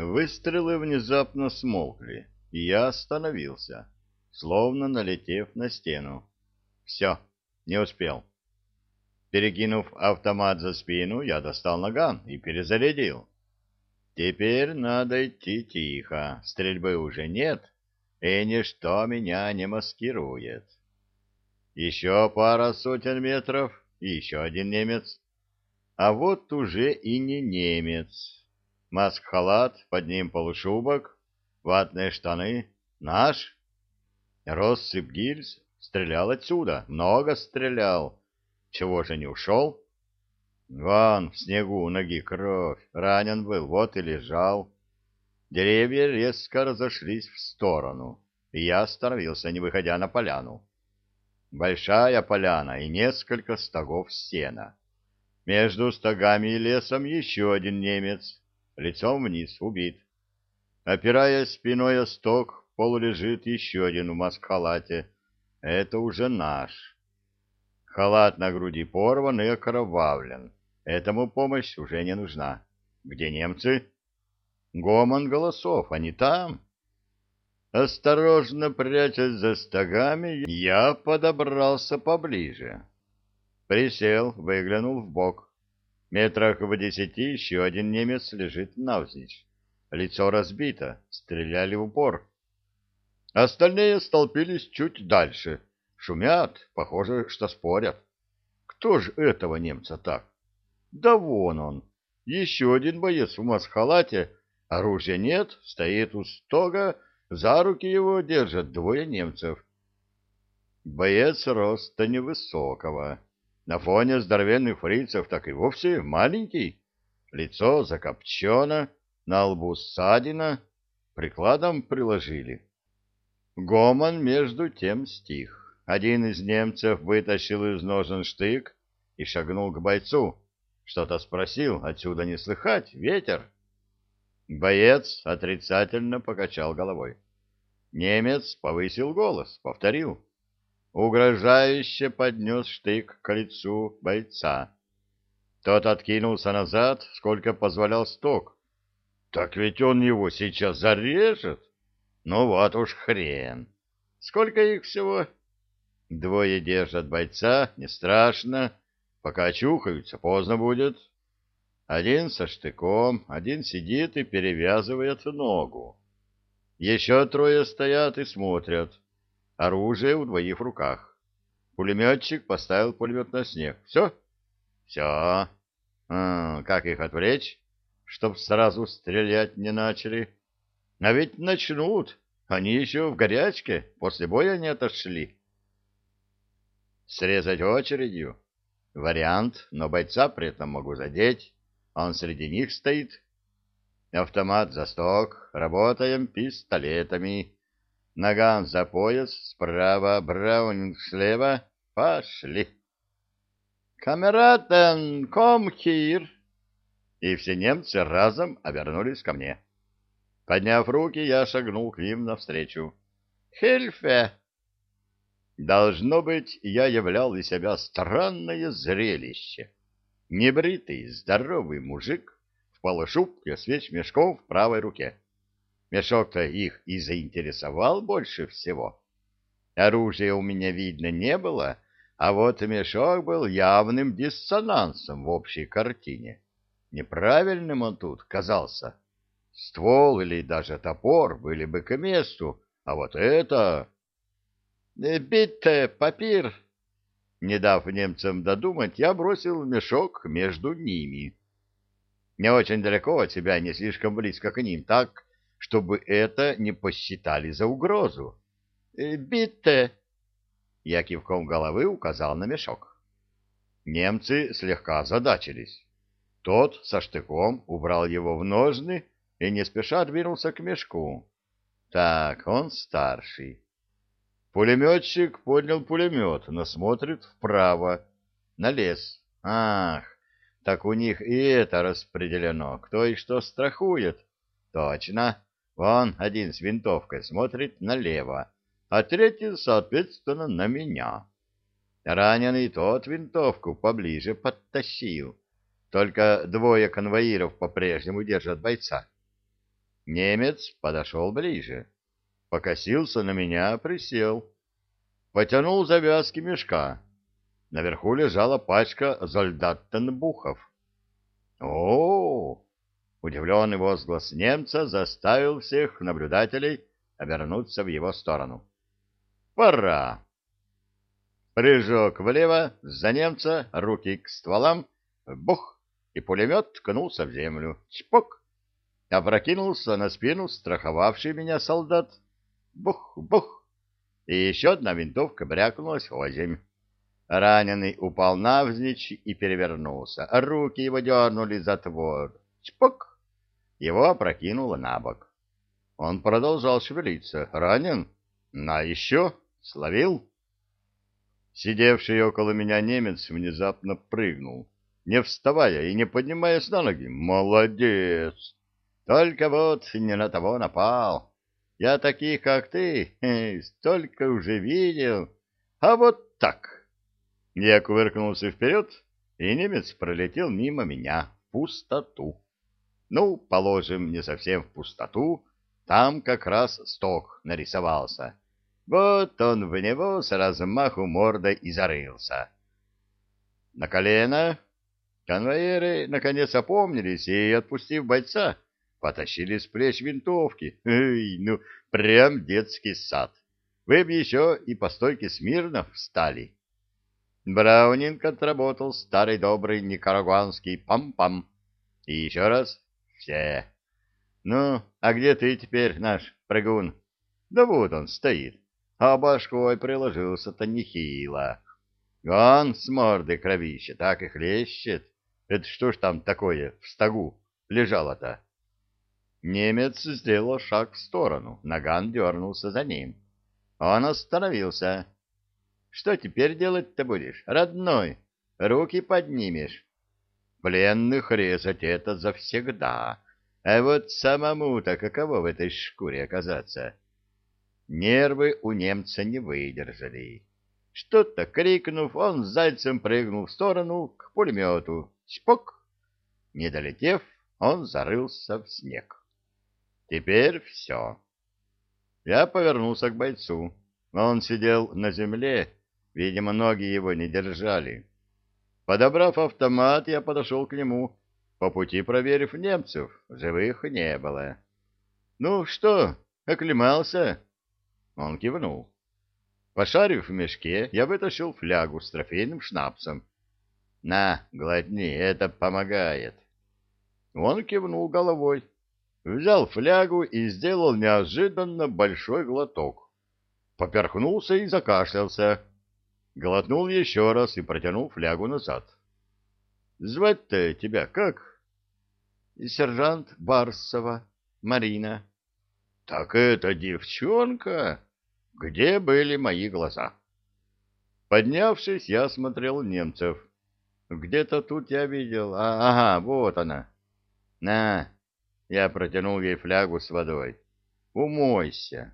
Выстрелы внезапно смолкли, и я остановился, словно налетев на стену. Все, не успел. Перекинув автомат за спину, я достал наган и перезарядил. Теперь надо идти тихо, стрельбы уже нет, и ничто меня не маскирует. Еще пара сотен метров, и еще один немец. А вот уже и не немец. Маск-халат, под ним полушубок, ватные штаны. Наш? Россып гильз стрелял отсюда, много стрелял. Чего же не ушел? Вон, в снегу ноги кровь, ранен был, вот и лежал. Деревья резко разошлись в сторону, и я остановился, не выходя на поляну. Большая поляна и несколько стогов сена. Между стогами и лесом еще один немец, лицом вниз, убит. Опираясь спиной о стог, полулежит еще один в маскалате. Это уже наш. Халат на груди порван и окровавлен. Этому помощь уже не нужна. Где немцы? Гомон голосов, они там. Осторожно прячась за стогами, я подобрался поближе. Присел, выглянул в бок. Метрах в десяти еще один немец лежит навзничь. Лицо разбито, стреляли в упор. Остальные столпились чуть дальше. Шумят, похоже, что спорят. Кто же этого немца так? Да вон он, еще один боец в масхалате, оружия нет, стоит у стога, за руки его держат двое немцев. Боец роста невысокого. На фоне здоровенных фрицев так и вовсе маленький. Лицо закопчено, на лбу ссадина, прикладом приложили. Гомон между тем стих. Один из немцев вытащил из ножен штык и шагнул к бойцу. Что-то спросил, отсюда не слыхать, ветер. Боец отрицательно покачал головой. Немец повысил голос, повторил. Угрожающе поднес штык к лицу бойца. Тот откинулся назад, сколько позволял сток. Так ведь он его сейчас зарежет. Ну вот уж хрен. Сколько их всего? Двое держат бойца, не страшно. Пока очухаются, поздно будет. Один со штыком, один сидит и перевязывает ногу. Еще трое стоят и смотрят. Оружие у двоих в руках. Пулеметчик поставил пулемет на снег. Все? Все. А, как их отвлечь, чтоб сразу стрелять не начали? А ведь начнут. Они еще в горячке, после боя не отошли. Срезать очередью? Вариант, но бойца при этом могу задеть. Он среди них стоит. Автомат за сток. Работаем пистолетами. Наган за пояс. Справа. Браунинг слева. Пошли. Камератен, ком хир. И все немцы разом обернулись ко мне. Подняв руки, я шагнул к ним навстречу. «Хельфе!» Должно быть, я являл из себя странное зрелище. Небритый, здоровый мужик в полушубке с мешком в правой руке. Мешок-то их и заинтересовал больше всего. Оружия у меня, видно, не было, а вот мешок был явным диссонансом в общей картине. Неправильным он тут казался. Ствол или даже топор были бы к месту, а вот это... «Битте, папир!» Не дав немцам додумать, я бросил мешок между ними. Не очень далеко от себя, не слишком близко к ним, так, чтобы это не посчитали за угрозу. «Э, «Битте!» Я кивком головы указал на мешок. Немцы слегка озадачились. Тот со штыком убрал его в ножны и не спеша двинулся к мешку. Так, он старший. Пулеметчик поднял пулемет, но смотрит вправо, на лес. Ах, так у них и это распределено. Кто и что страхует? Точно. Вон один с винтовкой смотрит налево, а третий, соответственно, на меня. Раненый тот винтовку поближе подтащил. Только двое конвоиров по-прежнему держат бойца. Немец подошел ближе, покосился на меня, присел, потянул завязки мешка. Наверху лежала пачка зольдаттенбухов. О, удивленный возглас немца заставил всех наблюдателей обернуться в его сторону. Пора. Прыжок влево, за немца, руки к стволам, бух, и пулемет ткнулся в землю. Чпок! Опрокинулся на спину страховавший меня солдат. Бух-бух! И еще одна винтовка брякнулась озимь. Раненый упал навзничь и перевернулся. Руки его дернули за твор. Чпок! Его опрокинуло на бок. Он продолжал шевелиться. Ранен? На еще? Словил? Сидевший около меня немец внезапно прыгнул, не вставая и не поднимаясь на ноги. Молодец! Только вот не на того напал. Я таких, как ты, столько уже видел. А вот так. Я кувыркнулся вперед, и немец пролетел мимо меня в пустоту. Ну, положим, не совсем в пустоту, там как раз сток нарисовался. Вот он в него с размаху мордой и зарылся. На колено конвоиры наконец опомнились и, отпустив бойца, потащили с плеч винтовки. Эй, ну, прям детский сад. Вы б еще и по стойке смирно встали. Браунинг отработал старый добрый никарагуанский пам-пам. И еще раз все. Ну, а где ты теперь, наш прыгун? Да вот он стоит, а башкой приложился-то нехило. Он с морды кровище так и хлещет. Это что ж там такое в стогу лежало-то? Немец сделал шаг в сторону, Наган дернулся за ним. Он остановился. «Что теперь делать-то будешь, родной? Руки поднимешь?» «Пленных резать это завсегда. А вот самому-то каково в этой шкуре оказаться?» Нервы у немца не выдержали. Что-то крикнув, он зайцем прыгнул в сторону к пулемету. Чпок! Не долетев, он зарылся в снег. Теперь все. Я повернулся к бойцу. Он сидел на земле, видимо, ноги его не держали. Подобрав автомат, я подошел к нему, по пути проверив немцев. Живых не было. — Ну что, оклемался? Он кивнул. Пошарив в мешке, я вытащил флягу с трофейным шнапсом. — На, глотни, это помогает. Он кивнул головой взял флягу и сделал неожиданно большой глоток. Поперхнулся и закашлялся. Глотнул еще раз и протянул флягу назад. — Звать-то тебя как? — Сержант Барсова, Марина. — Так это девчонка? Где были мои глаза? Поднявшись, я смотрел немцев. Где-то тут я видел. А, ага, вот она. На, я протянул ей флягу с водой. «Умойся!»